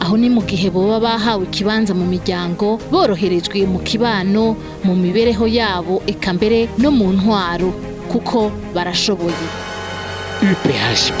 aho ni mu gihe boba bahawe ikibanza mu miryango boroherejwe mu kibano mu mibereho yabo eka mbere no mu ntwaro kuko barashoboye UPHP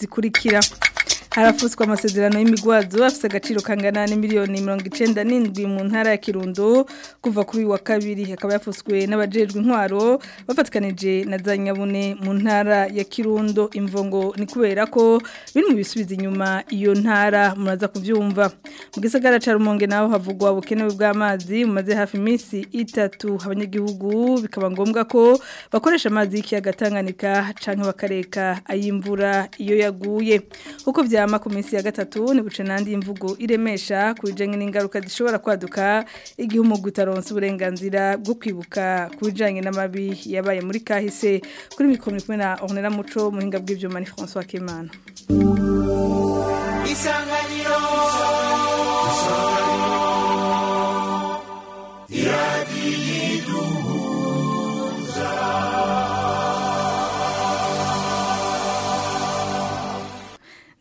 zikurikira harafutswe amasezerano y'imigwazo afite agaciro kangana na miliyoni mirongo icyenda n'indwi mu ntara ya kirundo kuva kuri wa kabiri akaba yafutswe n'abajejwe intwaro bafatikanije na za mu ntara ya kirundo imvongo ni kubera ko biri bisubiza inyuma iyo ntara muraza kubyumva mu gisagara cya rumonge naho havugwa ubukenewe bw'amazi bumaze hafi iminsi itatu abanyagihugu bikaba ngombwa ko bakoresha amazi y'ikiyaga tanganika cyangwa bakareka ay'imvura iyo yaguye uko byaba inama ku minsi ya gatatu ntibuce n'andi mvugo iremesha ku bijyanye n'ingaruka zishobora kwaduka igihe umugwi utaronsa uburenganzira bwo kwibuka ku bijyanye n'amabi yabaye muri kahise kuri mikoro kumwe na ornera muco muhinga bw'ibyuma ni francois kemana isanganiro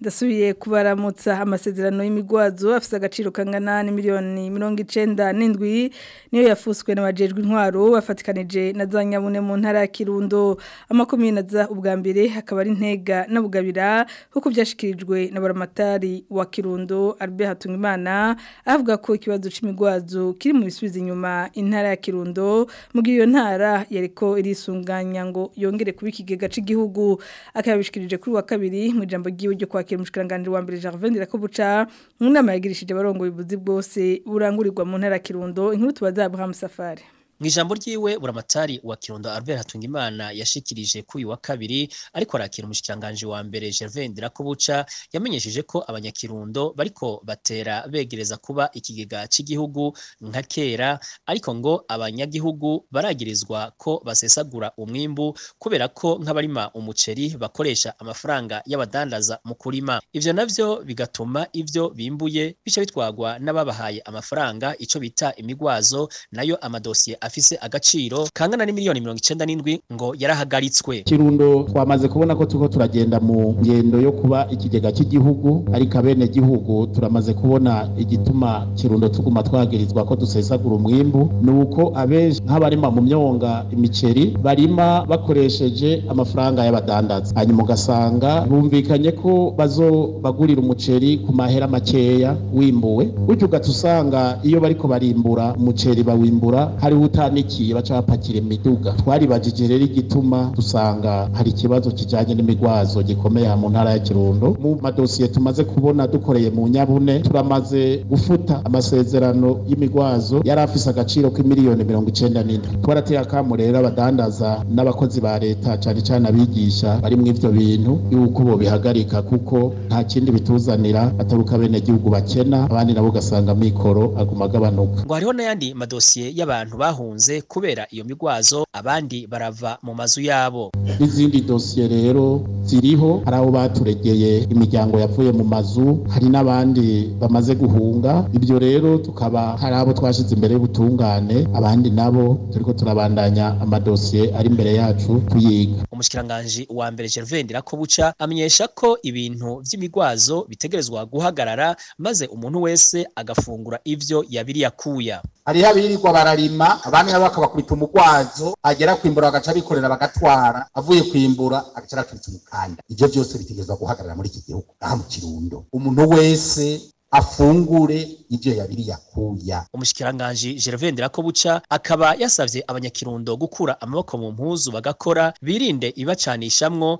ndasubiye kubaramutsa amasezerano y'imigwazo afite agaciro kangana n'imiliyoni mirongo icyenda n'indwi niyo yafuswe n'abajejwe intwaro bafatikanije na za nyabune mu ntara ya kirundo amakomine na za ubwa mbere hakaba ari ntega na bugabira nk'uko byashyikirijwe na baramatari wa kirundo Albert hatungimana avuga ko ikibazo cy'imigwazo kiri mu bisubizo inyuma intara ya kirundo mu gihe iyo ntara yari ko irisunganya ngo yongere kuba ikigega cy'igihugu akaba yabishikirije kuri wa kabiri mu ijambo ry'iwe ryo kwakira byavugiye mu kiranganiro wa mbere Gervain Dirakobuca mu nama yagirishije barongoye ubuzi bwose burangurirwa mu ntara Kirundo inkuru tubaza Abraham Safari mu ijambo ryiwe buramatari wa kirundo Albert Hatungimana yashikirije ku uyu wa kabiri ariko arakira umushikiranganje wa mbere Gervais Ndirakobuca yamenyesheje ko abanyakirundo bariko batera begereza kuba ikigega cy'igihugu nka kera ariko ngo abanyagihugu baragirizwa ko basesagura umwimbu kubera ko nk'abarima umuceri bakoresha amafaranga y'abadandaza mu kurima ibyo nabyo bigatuma ibyo bimbuye bica bitwagwa n'ababahaye amafaranga icyo bita imigwazo nayo amadosiye afise agaciro kangana n'imiliyoni mirongo icyenda n'indwi ngo yarahagaritswe kirundo twamaze kubona ko tuko turagenda mu ngendo yo kuba ikigega cy'igihugu ariko abene gihugu turamaze kubona igituma kirundo tuguma twagirizwa ko dusesagura umwimbu nuko abenshi nk'abarima mu myonga imiceri barima bakoresheje amafaranga y'abadandaza hanyuma ugasanga bumvikanye ko bazobagurira umuceri ku mahera makeya wimbuwe gutyo ugatusanga iyo bariko barimbura umuceri bawimbura hariho batanikiye baca bapakira imiduga twaribajije rero igituma dusanga hari ikibazo kijyanye n'imigwazo gikomeye mu ntara ya kirundo mu madosiye tumaze kubona dukoreye mu nyabune turamaze gufuta amasezerano y'imigwazo yari afise agaciro k'imiliyoni mirongo icyenda n'ine twarateye akamu rero abadandaza n'abakozi ba leta cyane cyane abigisha bari mu ibyo bintu yuko bihagarika kuko nta kindi bituzanira ataruka bene gihugu bakena abandi nabo ugasanga mikoro aguma agabanuka ngo hariho n'ayandi madosiye y'abantu bahuye bahunze kubera iyo migwazo abandi barava mu mazu yabo n'izindi dosiye rero ziriho hari abo baturegeye imiryango yavuye mu mazu hari n'abandi bamaze guhunga ibyo rero tukaba hari abo twashyize imbere y'ubutungane abandi nabo turiko turabandanya amadosiye ari imbere yacu kuyiga. umushikiranganji wa mbere Gervain Ndirakobuca amenyesha ko ibintu by'imigwazo bitegerezwa guhagarara maze umuntu wese agafungura ibyo yabiri yakuya hariho abirirwa bararima abandi nabo bakabakubita umugwazo agera kwimbura bagaca bikorera bagatwara avuye kwimbura agaca arakubita umukanda ivyo vyose bitegerezwa guhagarara muri iki gihugu ngaha mu kirundo umuntu wese afungure ibyo yabiri yakuya umushikiranganji Gervais Ndirakobuca akaba yasabye abanyakirundo gukura amaboko mu mpuzu bagakora birinde ibacanishamwo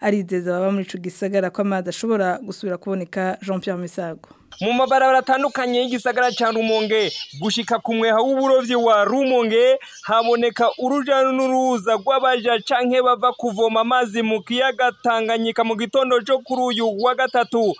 arizeza aba muri ico gisagara ko amazi ashobora gusubira kuboneka Jean Pierre Misago mu mabarabara atandukanye y'igisagara cya rumonge gushika ku mweha w'uburobyi wa rumonge haboneka urujya n'uruza rw'abaja cyangwa bava kuvoma amazi mu kiyaga tanganyika mu gitondo cyo kuri uyu wa gatatu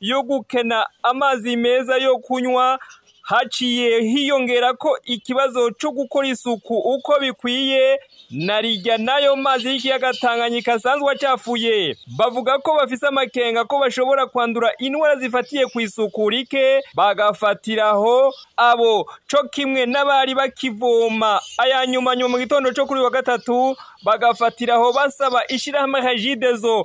yo gukena amazi meza yo kunywa haciye hiyongera ko ikibazo cyo gukora isuku uko bikwiye na rijya n'ayo mazi y'ikiyaga Tanganyika asanzwe acyafuye bavuga ko bafise amakenga ko bashobora kwandura indwara zifatiye ku isuku rike bagafatiraho abo cyo kimwe n'abari bakivoma aya nyuma nyuma mu gitondo cyo kuri wa gatatu bagafatiraho basaba ishyirahamwe regidezo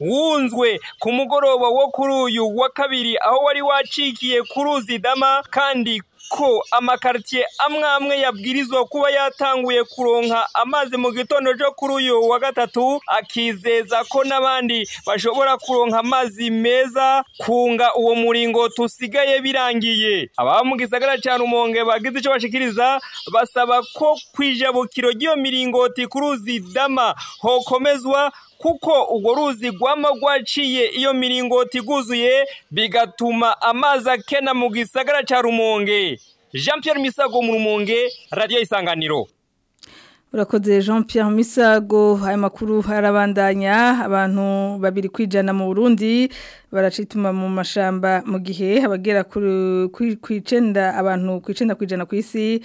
wunzwe ku mugoroba wo kuri uyu wa kabiri aho wari wacikiye ku ruzi dama kandi ko amakaritsiye amwe amwe yabwirizwa kuba yatanguye kuronka amazi mu gitondo cyo kuri uyu wa gatatu akizeza ko n'abandi bashobora kuronka amazi meza kunga uwo muringo tusigaye birangiye ababa mu gisagara cya rumonge bagize icyo bashikiriza basaba ko ku ry'iyo miringoti kuri uzidama hokomezwa kuko urwo ruzi rwaba rwaciye iyo miringoti iguzuye bigatuma amazi akena mu gisagara cya rumonge jean Pierre misago mu rumonge radiyo isanganiro urakoze jean Pierre misago aya makuru arabandanya abantu babiri kwijana mu burundi baracituma mu mashamba mu gihe abagera ku icenda abantu ku icenda kwijana ku isi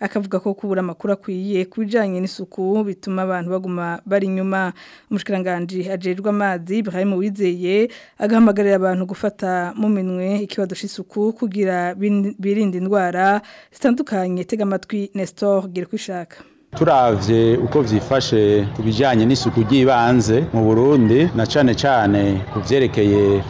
akavuga ko kubura amakuru akwiye ku bijyanye n'isuku bituma abantu baguma bari inyuma umushyiranganji ajejwe amazi Ibrahim wizeye agahamagarira abantu gufata mu minwe ikibazo c'isuku kugira birinde indwara zitandukanye tega amatwi Nestor Ugiriko ushaka turavye uko vyifashe ku n'isuku ry'ibanze mu Burundi na cane cane ku vyerekeye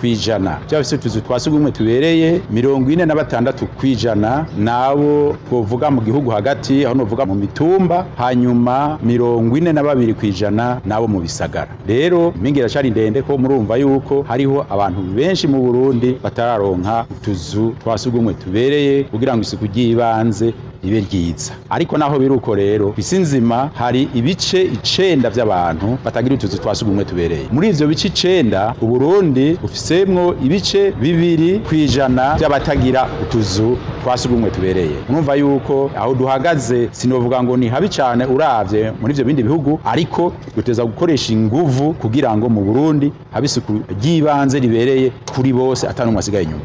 ku ijana byaba se utuzu twa sugumwe tubereye mirongo ine na batandatu ku ijana nabo twovuga mu gihugu hagati aho novuga mu mitumba hanyuma mirongo ine na babiri ku ijana nabo mu bisagara rero impinga iracari ndende ko murumva yuko hariho abantu benshi mu Burundi batararonka utuzu twa sugumwe tubereye kugira ngo isuku ry'ibanze ribe ryiza ariko naho biri uko rero ku isi nzima hari ibice icenda by'abantu batagira utuzu twa sugumwe tubereye muri ivyo bice icenda uburundi ufisemo ibice bibiri ijana by'abatagira utuzu twa sugumwe tubereye mwumva yuko aho duhagaze sinovuga ngo ni habi cyane urabye muri ibyo bindi bihugu ariko duteza gukoresha inguvu kugira ngo mu burundi habe isuku ry'ibanze ribereye kuri bose atanumwe asigaye inyuma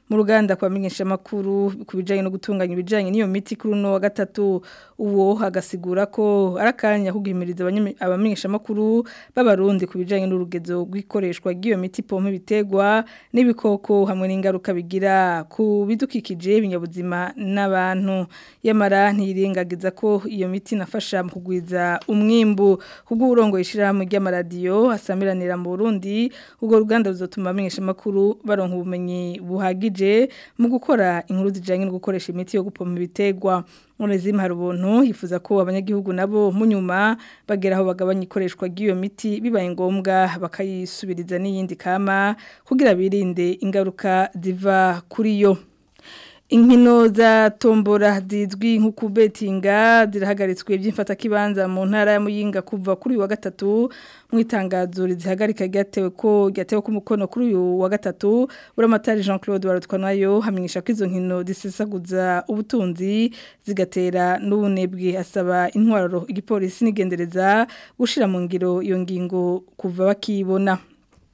mu ruganda kwa menyesha makuru kubijanye no gutunganya ibijanye n'iyo miti kuri no wa gatatu uwo hagasigura ko arakanya kugimiriza abamenyesha makuru b'abarundi kubijanye n'urugezo rw'ikoreshwa giyo miti pompa ibiterwa n'ibikoko hamwe n'ingaruka bigira ku bidukikije ibinyabuzima ubuzima n'abantu yamara ntiyirengagiza ko iyo miti nafasha mu kugwiza umwimbu kuko urongo ishyirahamwe ry'amaradiyo asamiranira mu burundi ubwo ruganda ruzatuma makuru baronka ubumenyi buhagije mu gukora inkuru zijyanye no gukoresha imiti yo gupoma ibitegwa Munezim hari hifuza yifuza ko abanyagihugu nabo munyuma bagera aho bagabanya ikoreshwa ry'iyo miti bibaye ngombwa bakayisubiriza n'iyindi kama kugira birinde ingaruka diva kuri yo inkino za tombora zizwi nko kubetinga zirahagaritswe by'imfatakibanza mu ntara ya muyinga kuva kuri uyu wa gatatu mu itangazo rizihagarika ryatewe ko ryatewe ko umukono kuri uyu wa gatatu buramatari jean claude barutwanayo hamenyesha ko izo nkino zisesaguza ubutunzi zigatera n'ubunebwe asaba intwaro igipolisi n'igendereza gushyira mu ngiro iyo ngingo kuva bakibona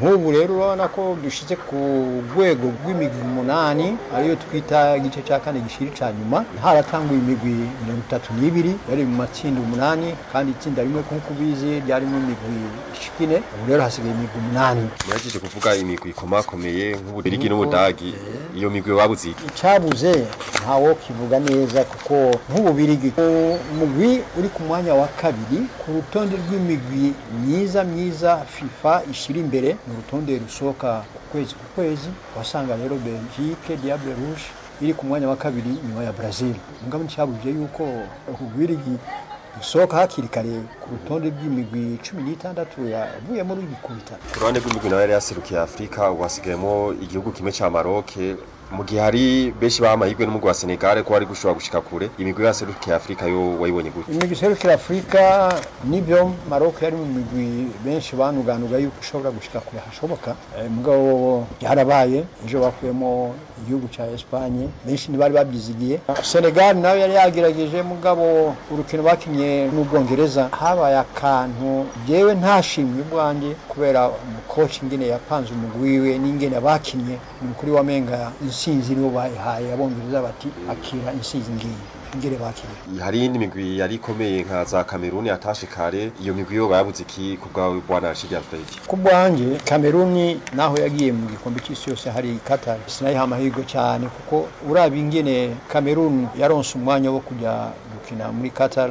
nk'ubu rero urabona ko dushyize ku rwego rw'imigwi umunani ariyo twita igice cya kane gishiri cya nyuma haratanguye imigwi mirongo itatu n'ibiri yari mu matsinda umunani kandi itsinda rimwe nk'uko ubizi ryarimo imigwi ishikine ubu rero hasigaye imigwi umunani murangije kuvuga imigwi ikomakomeye bikomeye nk'ububirigi n'ubudagi oh, iyo migwi wabuze icabuze ntawo kivuga neza kuko nk'ububirigi umugwi uri ku mwanya wa kabiri ku rutonde rw'imigwi myiza myiza FIFA ishira imbere ni urutonde rusohoka ku kwezi ku kwezi wasanga rero Belgique Diable Rouge iri ku mwanya wa kabiri nyuma ya Brazil mugabo nicabuje yuko ububirigi gusohoka hakiri kare ku rutonde rw'imigwi cumi n'itandatu yavuyemo n'ibikubita ku ruhande rw'imigwi nawe yari yaserukiye afurika ubu hasigayemo igihugu kimwe cya maroke mu gihe hari benshi bamahirwe n'umugwa wa Senegal ko bari gushobora gushika kure imigwi yaserukira Afrika yo wayibonye gute imigwi iserukira Afrika nibyo Maroc yari mu migwi benshi banuganuga yuko ushobora gushika kure hashoboka eh, mugabo yarabaye ejo bakuyemo igihugu cya Espagne benshi ntibari babyizigiye Senegal nawe yari yagerageje mugabo urukino bakinye n'Ubwongereza habaye akantu jewe ntashimye ubwanjye kubera umukoci ingene yapanze umugwi we n'ingene bakinnye ni ukuri wamenga insinzi nibo bayihaye abongereza bati akira insinzi ngiyi ngere bakira hari iyindi migwi yari ikomeye nka za Cameroon yatashe iyo migwi yo bayabuze iki ku bwawe bwana Rashidi Abdelaji ku bwanjye Kameruni naho yagiye mu gikombe cy'isi yose hari Qatar sinayi hamahigo cyane kuko urabingene Kameruni yaronse umwanya wo kujya gukina muri Qatar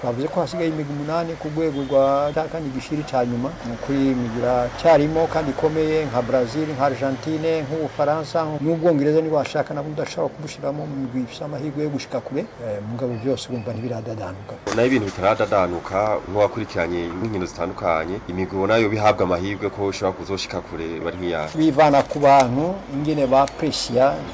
twavuze ko hasigaye imigwi umunani ku rwego rwa cya kane igishiri cya nyuma ni ukuri imigwi iracyarimo kandi ikomeye nka brazil nka argentine nk'ubufaransa n'ubwongereza niba washaka nabwo ashaka kumushyiramo bifite amahirwe yo gushyika kure eh, ngabo byose urumva ntibiradadanduka nayo ibintu bitaradadanduka nk'uwakurikiranye n'inkino zitandukanye imigabo nayo bihabwa amahirwe ko ushobora kuzoshika kure bari nk'iyawe bivana ku bantu ingene bapresiya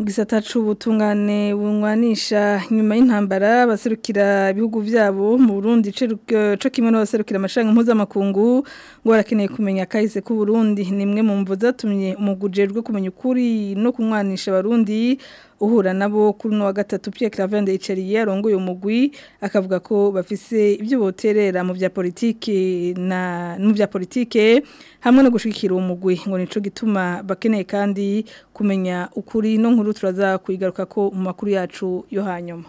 gisata cy'ubutungane bunywanisha nyuma y'intambara baserukira ibihugu byabo mu Burundi cyo kimwe n'abaserukira amashanyarazi mpuzamakungu ngo barakeneye kumenya akahise k'uburundi ni imwe mu mvu zatumye umugujejwe kumenya ukuri no kunywanisha abarundi uhura nabo kuri uno wa gatatu Pierre Clavende Iceriye yarongoye umugwi akavuga ko bafise ibyo boterera mu bya politike na mu bya politike hamwe no gushikira umugwi ngo nico gituma bakeneye kandi kumenya ukuri no nkuru turaza kuyigaruka ko mu makuru yacu yo hanyuma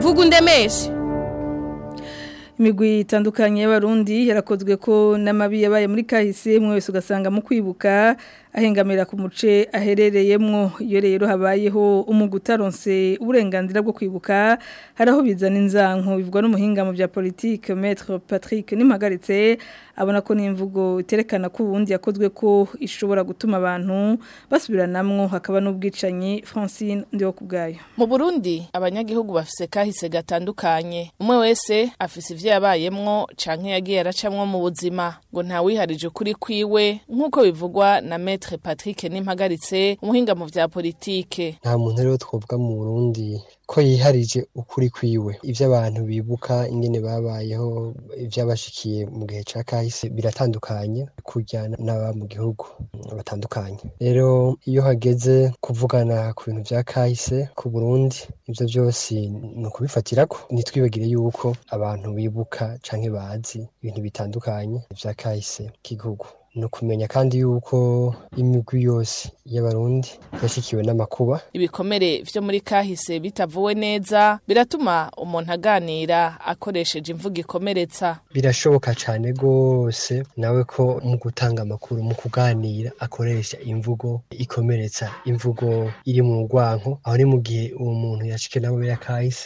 Vugundemeshi imigwi itandukanye y'abarundi yarakozwe ko n'amabi yabaye muri kahise mwe wese ugasanga mu kwibuka ahengamira ku muce aherereyemo iyo rero habayeho umugutaronse uburenganzira bwo kwibuka hari aho bizana inzanko bivugwa n'umuhinga mu bya politiki Maître Patrick Nimagaritse abona ko n'imvugo iterekana ko ubundi yakozwe ko ishobora gutuma abantu basubiranamwo hakaba n'ubwicanyi Francine ndiho kubgayo mu Burundi abanyagihugu bafise kahise gatandukanye umwe wese afise ivyo yabayemwo canke yagiye aracamwo mu buzima ngo nta wiharije ukuri kwiwe nk'uko bivugwa na Maître Patrick Nimpagaritse umuhinga mu vya politike nta muntu rero twovuga mu Burundi ko yiharije ukuri kwiwe ibyo abantu bibuka ingene babayeho ibyabashikiye mu gihe cya kahise biratandukanye kujyana n'aba mu gihugu batandukanye rero iyo hageze kuvugana ku bintu bya kahise ku burundi ibyo byose ni ukubifatira ko ntitwibagire yuko abantu bibuka cyangwa bazi ibintu bitandukanye bya kahise k'igihugu ni ukumenya kandi yuko imigwi yose y'abarundi yashikiwe n'amakuba ibikomere vyo muri kahise bitavuwe neza biratuma umuntu aganira akoresheje imvugo ikomeretsa birashoboka cane gose nawe ko mu gutanga amakuru mu kuganira akoresha imvugo ikomeretsa imvugo iri mu rwanko aho ni mu gihe uwo muntu yashike nabo ya kahise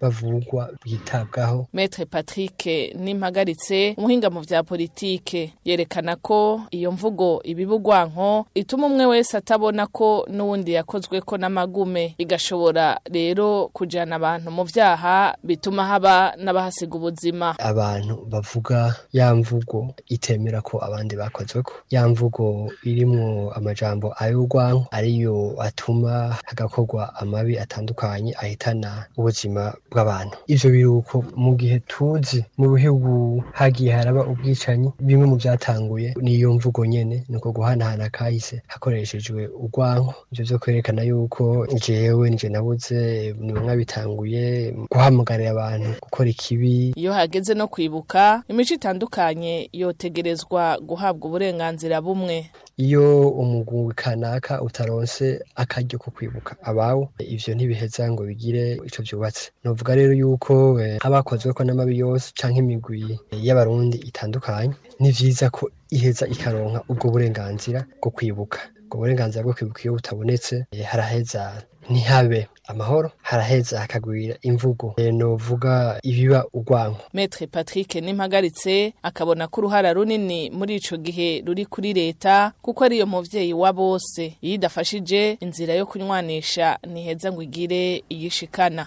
bavugwa bitabwaho metre patrick n'impagaritse umuhinga mu bya politike yerekana ko iyo mvugo ibibugwanko ituma umwe wese atabona ko n'uwundi yakozwe ko n'amagume igashobora rero kujyana abantu mu byaha bituma haba n'abahasiga ubuzima abantu bavuga ya mvugo itemera ko abandi bakoze ko ya mvugo irimwo amajambo ay'urwanko ariyo atuma hagakorwa amabi atandukanye ahitana ubuzima bw'abantu ivyo biruko mu gihe tuzi mu bihugu hagiye haraba ubwicanyi bimwe mu vyatanguye n'iyo mvugo nyene ni uko guhanahana kahise hakoreshejwe urwanko ivyo vyo kwerekana yuko jewe nje nabuze nimwe bitanguye guhamagarira abantu gukora ikibi iyo hageze no kwibuka gusohoka imico itandukanye yotegerezwa guhabwa uburenganzira bumwe iyo umugwi kanaka utaronse akaryo ko kwibuka abawo ivyo ntibiheza ngo bigire ico vyubatse novuga rero yuko eh, abakozwe ko n'amabi yose canke imigwi y'abarundi itandukanye ni vyiza ko iheza ikaronka ubwo burenganzira bwo kwibuka ubwo burenganzira bwo kwibuka iyo butabonetse eh, haraheza ntihabe amahoro haraheza hakagwira imvugo eh, novuga ibiba urwanko Maître Patrick nimpagaritse akabona ko uruhara runini muri ico gihe ruri kuri leta kuko ariyo muvyeyi wa bose yidafashije inzira yo kunywanisha niheza ngo igire iyishikana